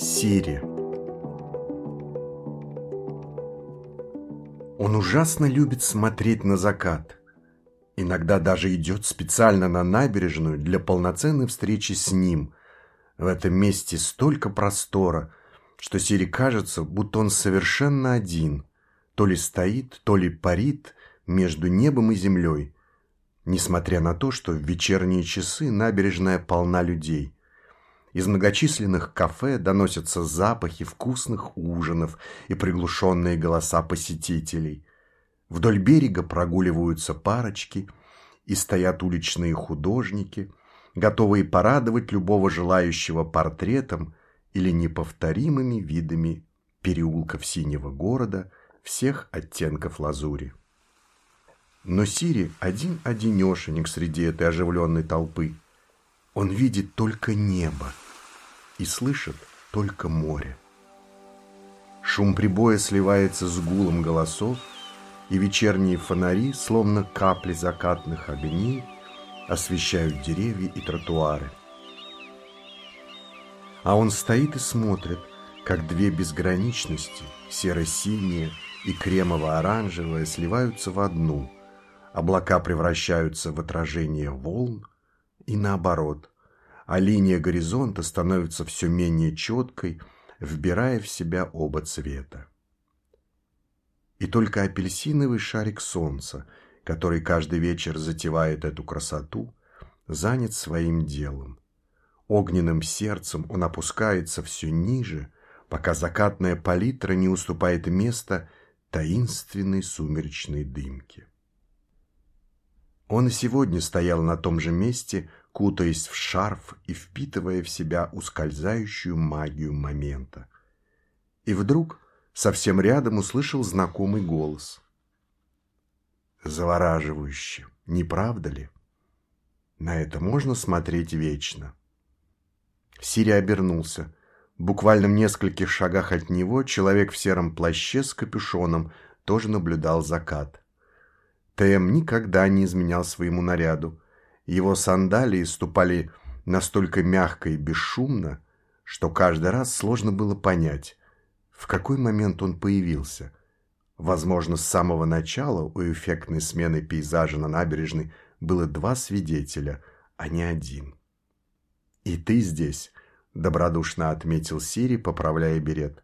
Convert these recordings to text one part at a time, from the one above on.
Сири Он ужасно любит смотреть на закат. Иногда даже идет специально на набережную для полноценной встречи с ним. В этом месте столько простора, что Сири кажется, будто он совершенно один. То ли стоит, то ли парит между небом и землей. Несмотря на то, что в вечерние часы набережная полна людей – из многочисленных кафе доносятся запахи вкусных ужинов и приглушенные голоса посетителей. Вдоль берега прогуливаются парочки и стоят уличные художники, готовые порадовать любого желающего портретом или неповторимыми видами переулков синего города всех оттенков лазури. Но Сири один-одинешенек среди этой оживленной толпы. Он видит только небо и слышит только море. Шум прибоя сливается с гулом голосов, и вечерние фонари, словно капли закатных огней, освещают деревья и тротуары. А он стоит и смотрит, как две безграничности, серо-синие и кремово-оранжевые, сливаются в одну. Облака превращаются в отражение волн и наоборот – а линия горизонта становится все менее четкой, вбирая в себя оба цвета. И только апельсиновый шарик солнца, который каждый вечер затевает эту красоту, занят своим делом. Огненным сердцем он опускается все ниже, пока закатная палитра не уступает место таинственной сумеречной дымке. Он и сегодня стоял на том же месте, кутаясь в шарф и впитывая в себя ускользающую магию момента. И вдруг совсем рядом услышал знакомый голос. Завораживающе, не правда ли? На это можно смотреть вечно. Сири обернулся. Буквально в нескольких шагах от него человек в сером плаще с капюшоном тоже наблюдал закат. ТМ никогда не изменял своему наряду. Его сандалии ступали настолько мягко и бесшумно, что каждый раз сложно было понять, в какой момент он появился. Возможно, с самого начала у эффектной смены пейзажа на набережной было два свидетеля, а не один. «И ты здесь», — добродушно отметил Сири, поправляя берет.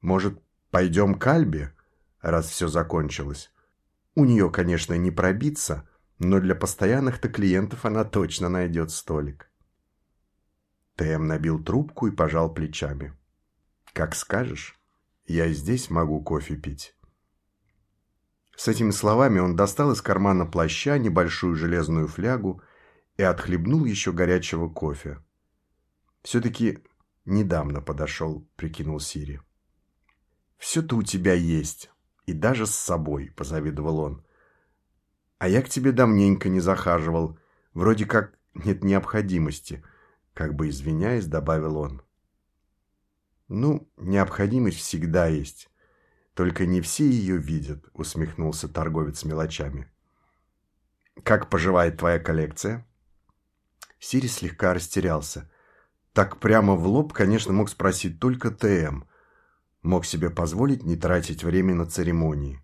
«Может, пойдем к Альбе, раз все закончилось? У нее, конечно, не пробиться, — но для постоянных-то клиентов она точно найдет столик. Тэм набил трубку и пожал плечами. «Как скажешь, я здесь могу кофе пить». С этими словами он достал из кармана плаща небольшую железную флягу и отхлебнул еще горячего кофе. «Все-таки недавно подошел», — прикинул Сири. «Все-то у тебя есть, и даже с собой», — позавидовал он. А я к тебе давненько не захаживал. Вроде как нет необходимости. Как бы извиняясь, добавил он. Ну, необходимость всегда есть. Только не все ее видят, усмехнулся торговец мелочами. Как поживает твоя коллекция? Сири слегка растерялся. Так прямо в лоб, конечно, мог спросить только ТМ. Мог себе позволить не тратить время на церемонии.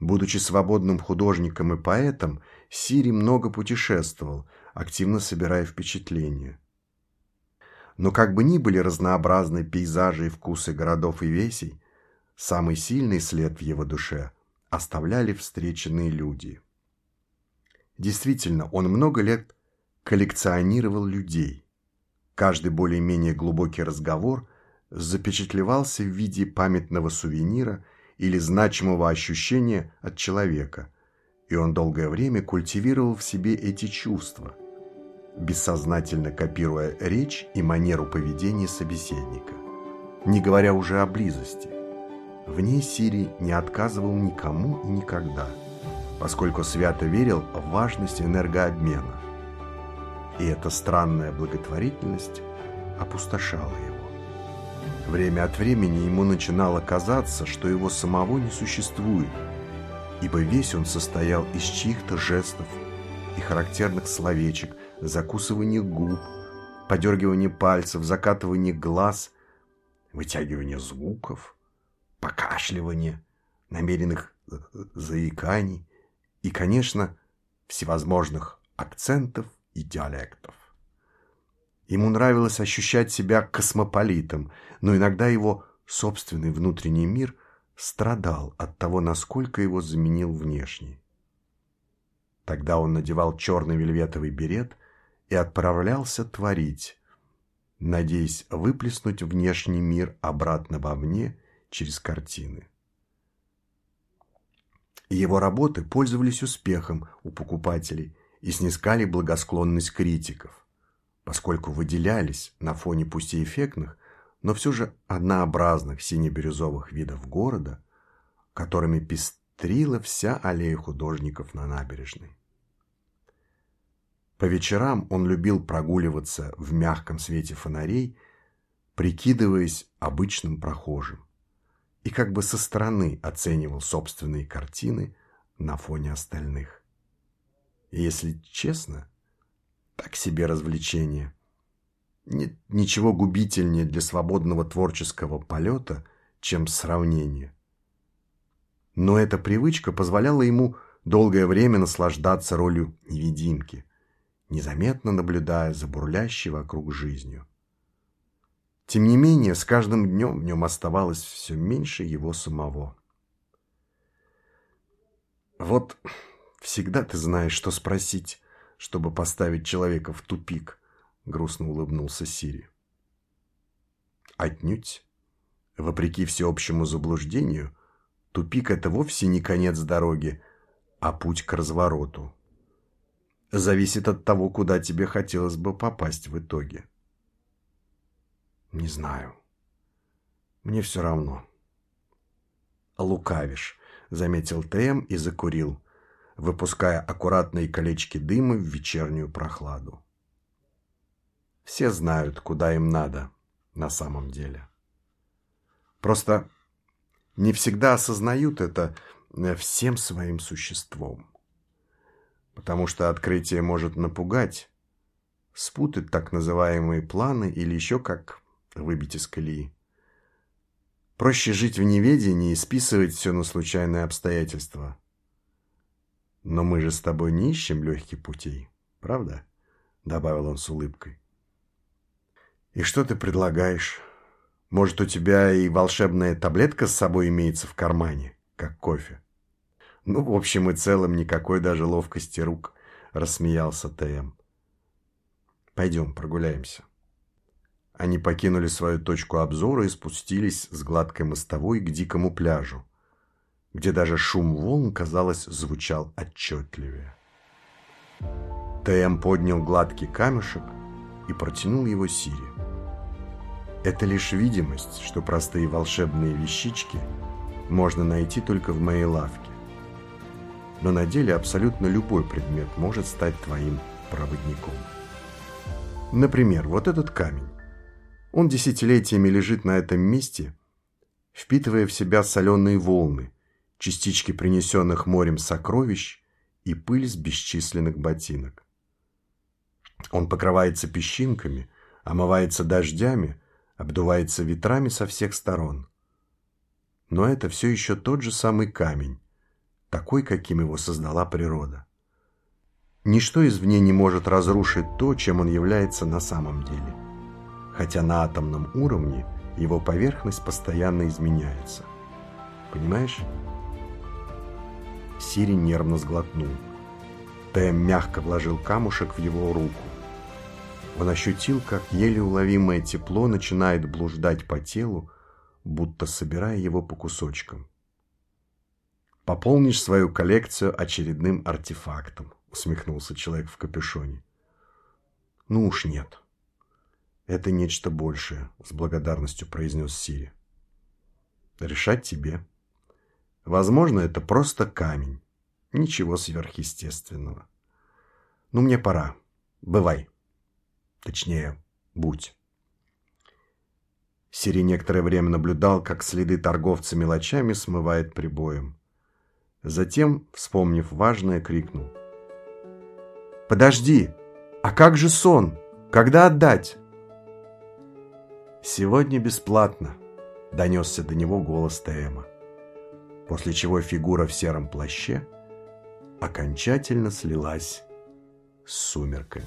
Будучи свободным художником и поэтом, Сири много путешествовал, активно собирая впечатления. Но как бы ни были разнообразны пейзажи и вкусы городов и весей, самый сильный след в его душе оставляли встреченные люди. Действительно, он много лет коллекционировал людей. Каждый более-менее глубокий разговор запечатлевался в виде памятного сувенира или значимого ощущения от человека, и он долгое время культивировал в себе эти чувства, бессознательно копируя речь и манеру поведения собеседника, не говоря уже о близости. В ней Сири не отказывал никому и никогда, поскольку свято верил в важность энергообмена. И эта странная благотворительность опустошала его. Время от времени ему начинало казаться, что его самого не существует, ибо весь он состоял из чьих-то жестов и характерных словечек, закусывания губ, подергивание пальцев, закатывание глаз, вытягивание звуков, покашливание, намеренных заиканий и, конечно, всевозможных акцентов и диалектов. Ему нравилось ощущать себя космополитом, но иногда его собственный внутренний мир страдал от того, насколько его заменил внешний. Тогда он надевал черный вельветовый берет и отправлялся творить, надеясь выплеснуть внешний мир обратно во мне через картины. Его работы пользовались успехом у покупателей и снискали благосклонность критиков, поскольку выделялись на фоне пусть и эффектных, но все же однообразных сине-бирюзовых видов города, которыми пестрила вся аллея художников на набережной. По вечерам он любил прогуливаться в мягком свете фонарей, прикидываясь обычным прохожим, и как бы со стороны оценивал собственные картины на фоне остальных. И если честно, так себе развлечение. Нет ничего губительнее для свободного творческого полета, чем сравнение. Но эта привычка позволяла ему долгое время наслаждаться ролью невидимки – незаметно наблюдая за бурлящей вокруг жизнью. Тем не менее, с каждым днем в нем оставалось все меньше его самого. Вот всегда ты знаешь, что спросить, чтобы поставить человека в тупик, грустно улыбнулся Сири. Отнюдь. Вопреки всеобщему заблуждению, тупик – это вовсе не конец дороги, а путь к развороту зависит от того, куда тебе хотелось бы попасть в итоге. Не знаю. Мне все равно. Лукавишь, заметил ТМ и закурил, выпуская аккуратные колечки дыма в вечернюю прохладу. Все знают, куда им надо на самом деле. Просто не всегда осознают это э, всем своим существом потому что открытие может напугать, спутать так называемые планы или еще как выбить из колеи. Проще жить в неведении и списывать все на случайные обстоятельства. Но мы же с тобой не ищем легких путей, правда? Добавил он с улыбкой. И что ты предлагаешь? Может, у тебя и волшебная таблетка с собой имеется в кармане, как кофе? Ну, в общем и целом, никакой даже ловкости рук, рассмеялся ТМ. Пойдем, прогуляемся. Они покинули свою точку обзора и спустились с гладкой мостовой к дикому пляжу, где даже шум волн, казалось, звучал отчетливее. ТМ поднял гладкий камешек и протянул его Сири. Это лишь видимость, что простые волшебные вещички можно найти только в моей лавке но на деле абсолютно любой предмет может стать твоим проводником. Например, вот этот камень. Он десятилетиями лежит на этом месте, впитывая в себя соленые волны, частички принесенных морем сокровищ и пыль с бесчисленных ботинок. Он покрывается песчинками, омывается дождями, обдувается ветрами со всех сторон. Но это все еще тот же самый камень, такой, каким его создала природа. Ничто извне не может разрушить то, чем он является на самом деле. Хотя на атомном уровне его поверхность постоянно изменяется. Понимаешь? Сири нервно сглотнул. Тэм мягко вложил камушек в его руку. Он ощутил, как еле уловимое тепло начинает блуждать по телу, будто собирая его по кусочкам. «Пополнишь свою коллекцию очередным артефактом», — усмехнулся человек в капюшоне. «Ну уж нет. Это нечто большее», — с благодарностью произнес Сири. «Решать тебе. Возможно, это просто камень. Ничего сверхъестественного. Ну, мне пора. Бывай. Точнее, будь». Сири некоторое время наблюдал, как следы торговца мелочами смывает прибоем. Затем, вспомнив важное, крикнул. «Подожди! А как же сон? Когда отдать?» «Сегодня бесплатно», — донесся до него голос Тээма. После чего фигура в сером плаще окончательно слилась с сумерками.